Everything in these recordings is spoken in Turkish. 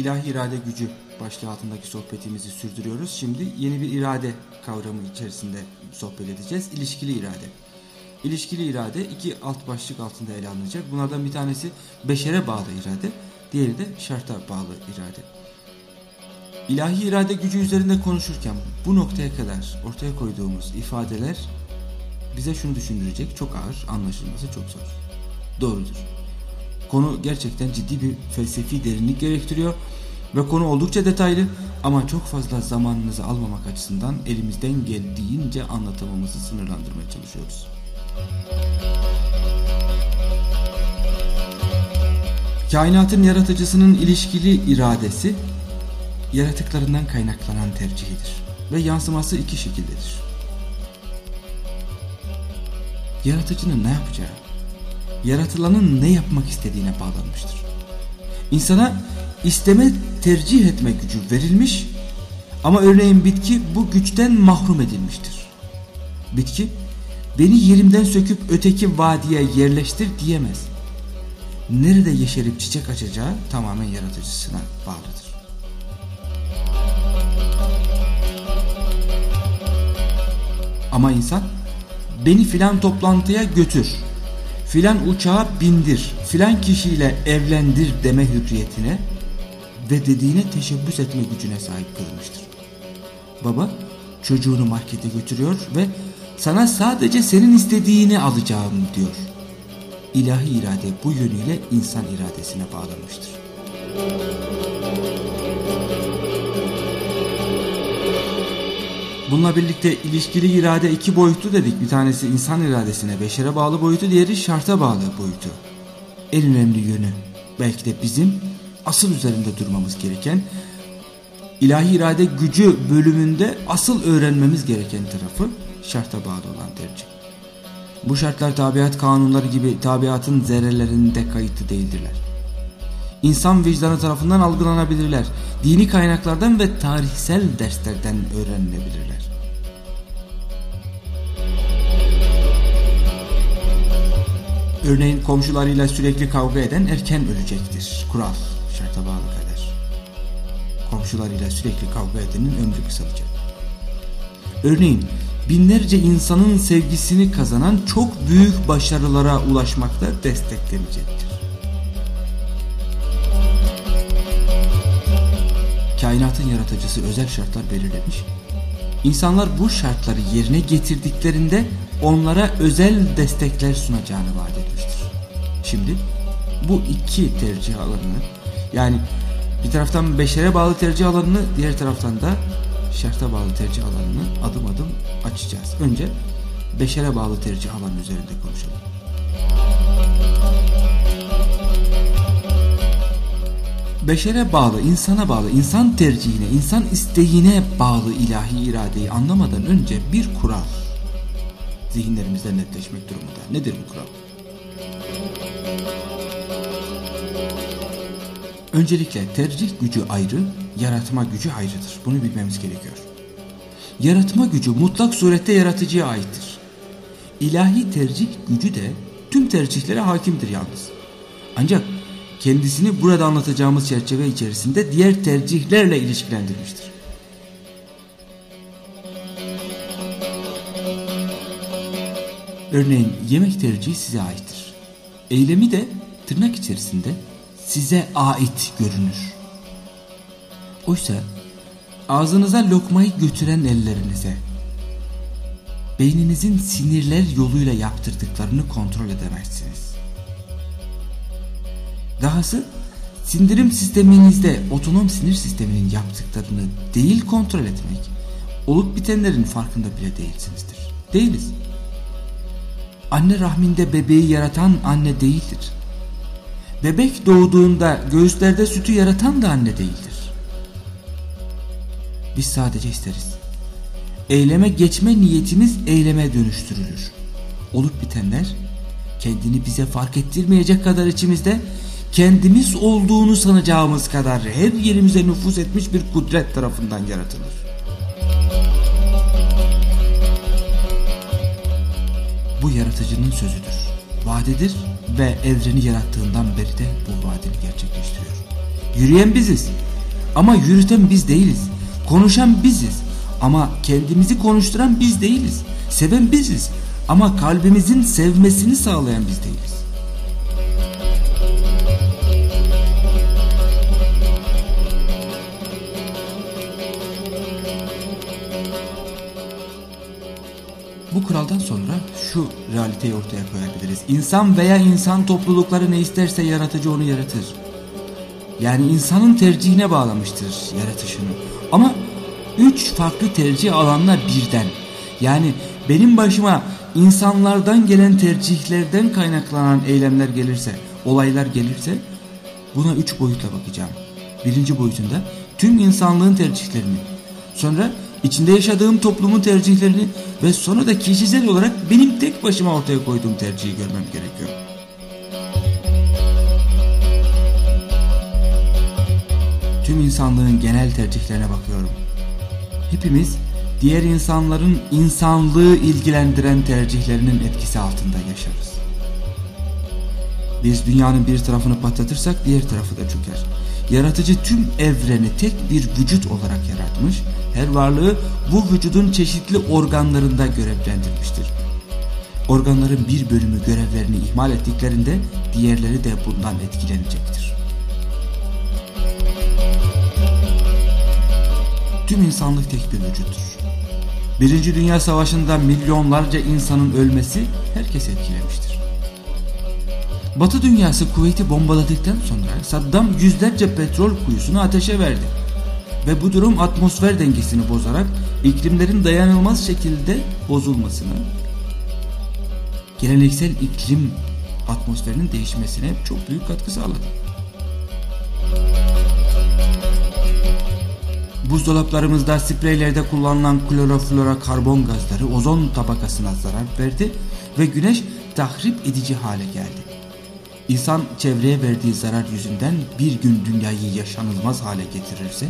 İlahi irade gücü başlığı altındaki sohbetimizi sürdürüyoruz. Şimdi yeni bir irade kavramı içerisinde sohbet edeceğiz. İlişkili irade. İlişkili irade iki alt başlık altında ele alınacak. Bunlardan bir tanesi beşere bağlı irade, diğeri de şarta bağlı irade. İlahi irade gücü üzerinde konuşurken bu noktaya kadar ortaya koyduğumuz ifadeler bize şunu düşündürecek. Çok ağır, anlaşılması çok zor. Doğrudur. Konu gerçekten ciddi bir felsefi derinlik gerektiriyor ve konu oldukça detaylı ama çok fazla zamanınızı almamak açısından elimizden geldiğince anlatımımızı sınırlandırmaya çalışıyoruz. Kainatın yaratıcısının ilişkili iradesi yaratıklarından kaynaklanan tercihidir ve yansıması iki şekildedir. Yaratıcının ne yapacağı, yaratılanın ne yapmak istediğine bağlanmıştır. İnsana isteme tercih etme gücü verilmiş ama örneğin bitki bu güçten mahrum edilmiştir. Bitki beni yerimden söküp öteki vadiye yerleştir diyemez. Nerede yeşerip çiçek açacağı tamamen yaratıcısına bağlıdır. Ama insan beni filan toplantıya götür, filan uçağa bindir, filan kişiyle evlendir deme hürriyetine ve dediğine teşebbüs etme gücüne sahip kılmıştır. Baba çocuğunu markete götürüyor ve sana sadece senin istediğini alacağım diyor. İlahi irade bu yönüyle insan iradesine bağlanmıştır. Bununla birlikte ilişkili irade iki boyutlu dedik. Bir tanesi insan iradesine, beşere bağlı boyutu, diğeri şarta bağlı boyutu. En önemli yönü belki de bizim asıl üzerinde durmamız gereken ilahi irade gücü bölümünde asıl öğrenmemiz gereken tarafı şarta bağlı olan tercih. Bu şartlar tabiat kanunları gibi tabiatın zerrelerinde kayıtlı değildirler. İnsan vicdanı tarafından algılanabilirler. Dini kaynaklardan ve tarihsel derslerden öğrenilebilirler. Örneğin komşularıyla sürekli kavga eden erken ölecektir. Kural, şarta bağlı kader. Komşularıyla sürekli kavga edenin ömrü kısalacak. Örneğin binlerce insanın sevgisini kazanan çok büyük başarılara ulaşmakta desteklenecektir. Kainatın yaratıcısı özel şartlar belirlemiş. İnsanlar bu şartları yerine getirdiklerinde onlara özel destekler sunacağını vaat etmiştir. Şimdi bu iki tercih alanını yani bir taraftan beşere bağlı tercih alanını diğer taraftan da şarta bağlı tercih alanını adım adım açacağız. Önce beşere bağlı tercih alanı üzerinde konuşalım. Beşere bağlı, insana bağlı, insan tercihine, insan isteğine bağlı ilahi iradeyi anlamadan önce bir kural zihinlerimizde netleşmek durumunda. Nedir bu kural? Öncelikle tercih gücü ayrı, yaratma gücü ayrıdır. Bunu bilmemiz gerekiyor. Yaratma gücü mutlak surette yaratıcıya aittir. İlahi tercih gücü de tüm tercihlere hakimdir yalnız. Ancak kendisini burada anlatacağımız çerçeve içerisinde diğer tercihlerle ilişkilendirmiştir. Örneğin yemek tercihi size aittir. Eylemi de tırnak içerisinde size ait görünür. Oysa ağzınıza lokmayı götüren ellerinize, beyninizin sinirler yoluyla yaptırdıklarını kontrol edemezsiniz. Dahası sindirim sisteminizde otonom sinir sisteminin yaptıklarını değil kontrol etmek, olup bitenlerin farkında bile değilsinizdir. Değiliz. Anne rahminde bebeği yaratan anne değildir. Bebek doğduğunda göğüslerde sütü yaratan da anne değildir. Biz sadece isteriz. Eyleme geçme niyetimiz eyleme dönüştürülür. Olup bitenler kendini bize fark ettirmeyecek kadar içimizde kendimiz olduğunu sanacağımız kadar her yerimize nüfuz etmiş bir kudret tarafından yaratılır. Bu yaratıcının sözüdür. Vadedir ve evreni yarattığından beri de bu vaadini gerçekleştiriyor. Yürüyen biziz ama yürüten biz değiliz. Konuşan biziz ama kendimizi konuşturan biz değiliz. Seven biziz ama kalbimizin sevmesini sağlayan biz değiliz. Bu kuraldan sonra şu realiteyi ortaya koyabiliriz. İnsan veya insan toplulukları ne isterse yaratıcı onu yaratır. Yani insanın tercihine bağlamıştır yaratışını. Ama üç farklı tercih alanlar birden. Yani benim başıma insanlardan gelen tercihlerden kaynaklanan eylemler gelirse, olaylar gelirse buna üç boyutla bakacağım. Birinci boyutunda tüm insanlığın tercihlerini, sonra içinde yaşadığım toplumun tercihlerini ve sonra da kişisel olarak benim tek başıma ortaya koyduğum tercihi görmem gerekiyor. Tüm insanlığın genel tercihlerine bakıyorum. Hepimiz diğer insanların insanlığı ilgilendiren tercihlerinin etkisi altında yaşarız. Biz dünyanın bir tarafını patlatırsak diğer tarafı da çöker. Yaratıcı tüm evreni tek bir vücut olarak yaratmış, her varlığı bu vücudun çeşitli organlarında görevlendirmiştir. Organların bir bölümü görevlerini ihmal ettiklerinde diğerleri de bundan etkilenecektir. Tüm insanlık tek bir vücuttur. Birinci Dünya Savaşı'nda milyonlarca insanın ölmesi herkes etkilemiştir. Batı dünyası Kuveyt'i bombaladıktan sonra Saddam yüzlerce petrol kuyusunu ateşe verdi. Ve bu durum atmosfer dengesini bozarak iklimlerin dayanılmaz şekilde bozulmasını, geleneksel iklim atmosferinin değişmesine çok büyük katkı sağladı. Buzdolaplarımızda spreylerde kullanılan kloroflora karbon gazları ozon tabakasına zarar verdi ve güneş tahrip edici hale geldi. İnsan çevreye verdiği zarar yüzünden bir gün dünyayı yaşanılmaz hale getirirse,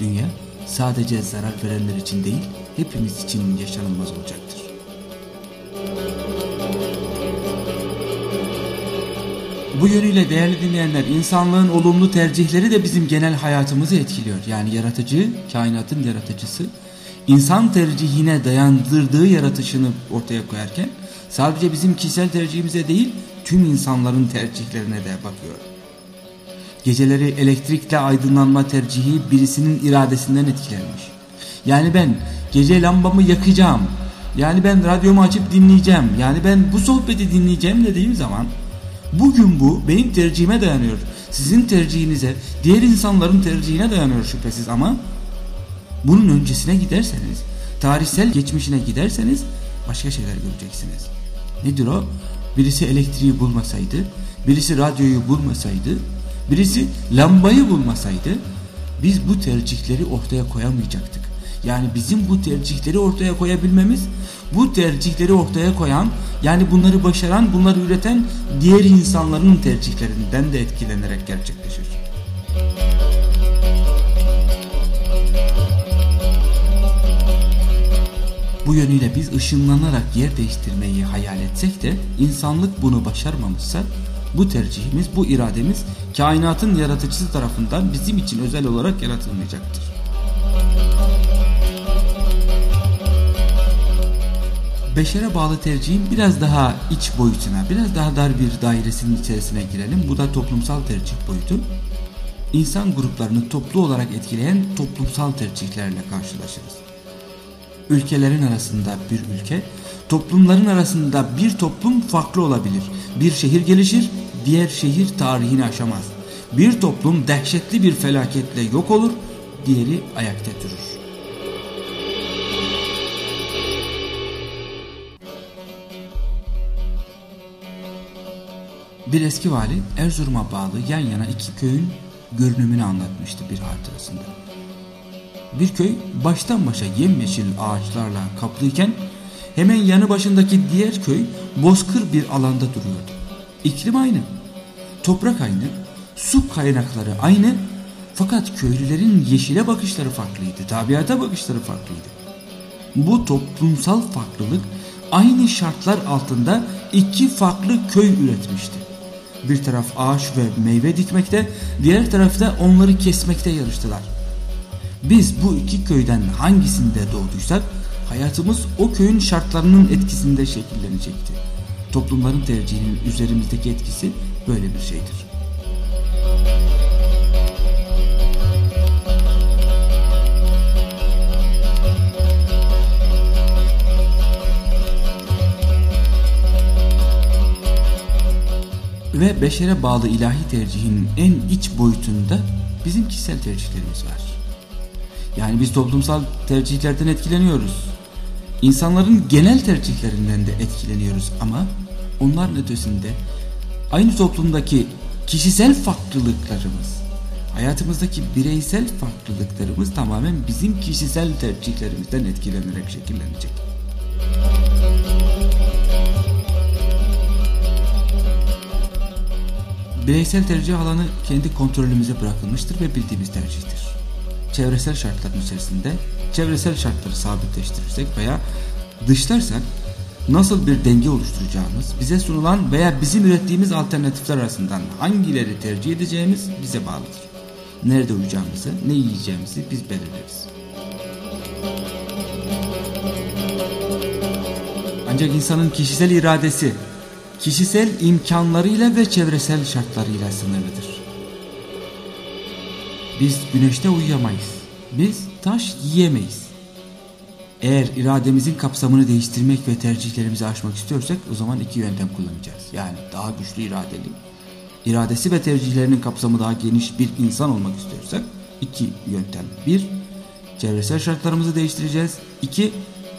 dünya sadece zarar verenler için değil, hepimiz için yaşanılmaz olacaktır. Bu yönüyle değerli dinleyenler insanlığın olumlu tercihleri de bizim genel hayatımızı etkiliyor. Yani yaratıcı, kainatın yaratıcısı insan tercihine dayandırdığı yaratışını ortaya koyarken sadece bizim kişisel tercihimize değil tüm insanların tercihlerine de bakıyor. Geceleri elektrikle aydınlanma tercihi birisinin iradesinden etkilenmiş. Yani ben gece lambamı yakacağım. Yani ben radyomu açıp dinleyeceğim. Yani ben bu sohbeti dinleyeceğim dediğim zaman bugün bu benim tercihime dayanıyor. Sizin tercihinize, diğer insanların tercihine dayanıyor şüphesiz ama bunun öncesine giderseniz, tarihsel geçmişine giderseniz başka şeyler göreceksiniz. Nedir o? Birisi elektriği bulmasaydı, birisi radyoyu bulmasaydı, birisi lambayı bulmasaydı biz bu tercihleri ortaya koyamayacaktık. Yani bizim bu tercihleri ortaya koyabilmemiz bu tercihleri ortaya koyan yani bunları başaran bunları üreten diğer insanların tercihlerinden de etkilenerek gerçekleşir. Bu yönüyle biz ışınlanarak yer değiştirmeyi hayal etsek de insanlık bunu başarmamışsa bu tercihimiz, bu irademiz kainatın yaratıcısı tarafından bizim için özel olarak yaratılmayacaktır. Beşere bağlı tercihin biraz daha iç boyutuna, biraz daha dar bir dairesinin içerisine girelim. Bu da toplumsal tercih boyutu. İnsan gruplarını toplu olarak etkileyen toplumsal tercihlerle karşılaşırız. Ülkelerin arasında bir ülke, toplumların arasında bir toplum farklı olabilir. Bir şehir gelişir, diğer şehir tarihini aşamaz. Bir toplum dehşetli bir felaketle yok olur, diğeri ayakta durur. Bir eski vali Erzurum'a bağlı yan yana iki köyün görünümünü anlatmıştı bir hatırasında. Bir köy baştan başa yemyeşil ağaçlarla kaplıyken hemen yanı başındaki diğer köy bozkır bir alanda duruyordu. İklim aynı, toprak aynı, su kaynakları aynı fakat köylülerin yeşile bakışları farklıydı, tabiata bakışları farklıydı. Bu toplumsal farklılık aynı şartlar altında iki farklı köy üretmişti. Bir taraf ağaç ve meyve dikmekte, diğer tarafta onları kesmekte yarıştılar. Biz bu iki köyden hangisinde doğduysak hayatımız o köyün şartlarının etkisinde şekillenecekti. Toplumların tercihinin üzerimizdeki etkisi böyle bir şeydir. Ve beşere bağlı ilahi tercihin en iç boyutunda bizim kişisel tercihlerimiz var. Yani biz toplumsal tercihlerden etkileniyoruz. İnsanların genel tercihlerinden de etkileniyoruz ama onların ötesinde aynı toplumdaki kişisel farklılıklarımız, hayatımızdaki bireysel farklılıklarımız tamamen bizim kişisel tercihlerimizden etkilenerek şekillenecek. Bireysel tercih alanı kendi kontrolümüze bırakılmıştır ve bildiğimiz tercihtir. Çevresel şartların içerisinde çevresel şartları sabitleştirirsek veya dışlarsak nasıl bir denge oluşturacağımız, bize sunulan veya bizim ürettiğimiz alternatifler arasından hangileri tercih edeceğimiz bize bağlıdır. Nerede uyacağımızı, ne yiyeceğimizi biz belirleriz. Ancak insanın kişisel iradesi kişisel imkanlarıyla ve çevresel şartlarıyla sınırlıdır. Biz güneşte uyuyamayız. Biz taş yiyemeyiz. Eğer irademizin kapsamını değiştirmek ve tercihlerimizi aşmak istiyorsak o zaman iki yöntem kullanacağız. Yani daha güçlü iradeli, iradesi ve tercihlerinin kapsamı daha geniş bir insan olmak istiyorsak iki yöntem. Bir, çevresel şartlarımızı değiştireceğiz. İki,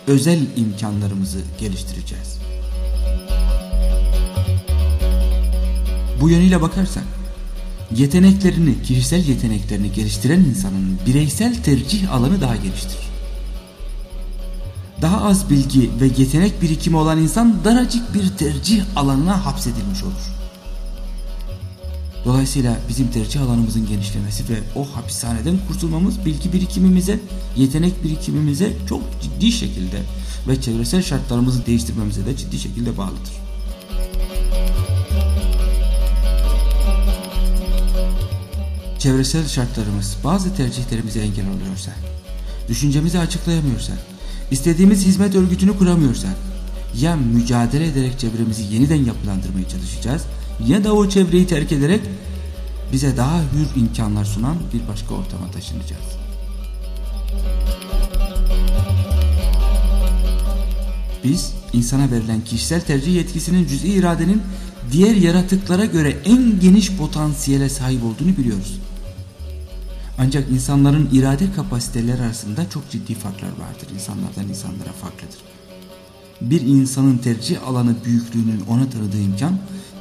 özel imkanlarımızı geliştireceğiz. Bu yönüyle bakarsak yeteneklerini, kişisel yeteneklerini geliştiren insanın bireysel tercih alanı daha geniştir. Daha az bilgi ve yetenek birikimi olan insan daracık bir tercih alanına hapsedilmiş olur. Dolayısıyla bizim tercih alanımızın genişlemesi ve o hapishaneden kurtulmamız bilgi birikimimize, yetenek birikimimize çok ciddi şekilde ve çevresel şartlarımızı değiştirmemize de ciddi şekilde bağlıdır. Çevresel şartlarımız bazı tercihlerimize engel oluyorsa, düşüncemizi açıklayamıyorsak, istediğimiz hizmet örgütünü kuramıyorsak, ya mücadele ederek çevremizi yeniden yapılandırmaya çalışacağız ya da o çevreyi terk ederek bize daha hür imkanlar sunan bir başka ortama taşınacağız. Biz insana verilen kişisel tercih yetkisinin cüz'i iradenin diğer yaratıklara göre en geniş potansiyele sahip olduğunu biliyoruz. Ancak insanların irade kapasiteleri arasında çok ciddi farklar vardır. İnsanlardan insanlara farklıdır. Bir insanın tercih alanı büyüklüğünün ona tanıdığı imkan,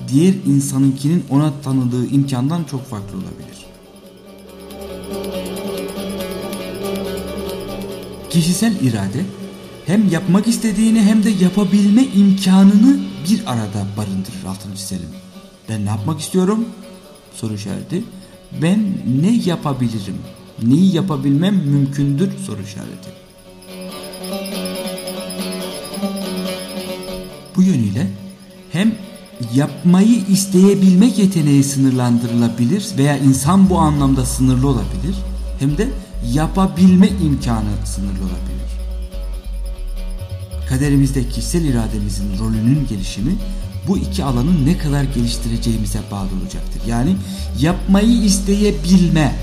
diğer insanınkinin ona tanıdığı imkandan çok farklı olabilir. Kişisel irade hem yapmak istediğini hem de yapabilme imkanını bir arada barındırır altını çizelim. Ben ne yapmak istiyorum? Soru işareti ben ne yapabilirim? Neyi yapabilmem mümkündür soru işareti. Bu yönüyle hem yapmayı isteyebilmek yeteneği sınırlandırılabilir veya insan bu anlamda sınırlı olabilir hem de yapabilme imkanı sınırlı olabilir. Kaderimizde kişisel irademizin rolünün gelişimi bu iki alanı ne kadar geliştireceğimize bağlı olacaktır. Yani yapmayı isteyebilme,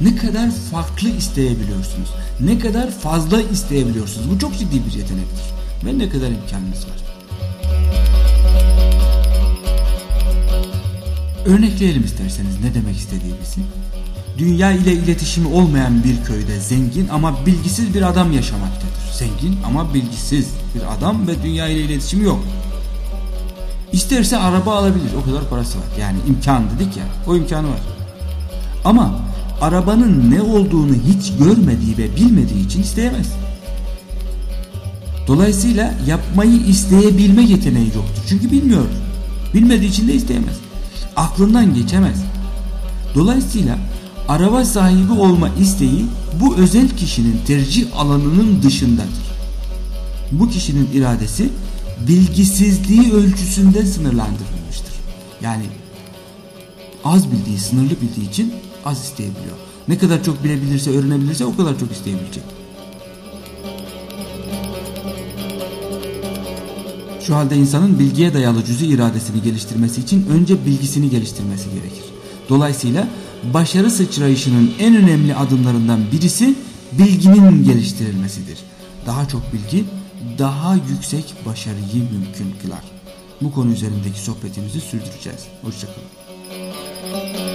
ne kadar farklı isteyebiliyorsunuz, ne kadar fazla isteyebiliyorsunuz. Bu çok ciddi bir yetenektir ve ne kadar imkanınız var. Örnekleyelim isterseniz ne demek istediğimizi. Dünya ile iletişimi olmayan bir köyde zengin ama bilgisiz bir adam yaşamaktadır. Zengin ama bilgisiz bir adam ve dünya ile iletişimi yok. İsterse araba alabilir. O kadar parası var. Yani imkan dedik ya. O imkanı var. Ama arabanın ne olduğunu hiç görmediği ve bilmediği için isteyemez. Dolayısıyla yapmayı isteyebilme yeteneği yoktur. Çünkü bilmiyor. Bilmediği için de isteyemez. Aklından geçemez. Dolayısıyla araba sahibi olma isteği bu özel kişinin tercih alanının dışındadır. Bu kişinin iradesi bilgisizliği ölçüsünde sınırlandırılmıştır. Yani az bildiği, sınırlı bildiği için az isteyebiliyor. Ne kadar çok bilebilirse, öğrenebilirse o kadar çok isteyebilecek. Şu halde insanın bilgiye dayalı cüzi iradesini geliştirmesi için önce bilgisini geliştirmesi gerekir. Dolayısıyla başarı sıçrayışının en önemli adımlarından birisi bilginin geliştirilmesidir. Daha çok bilgi daha yüksek başarıyı mümkün kılar. Bu konu üzerindeki sohbetimizi sürdüreceğiz. Hoşçakalın.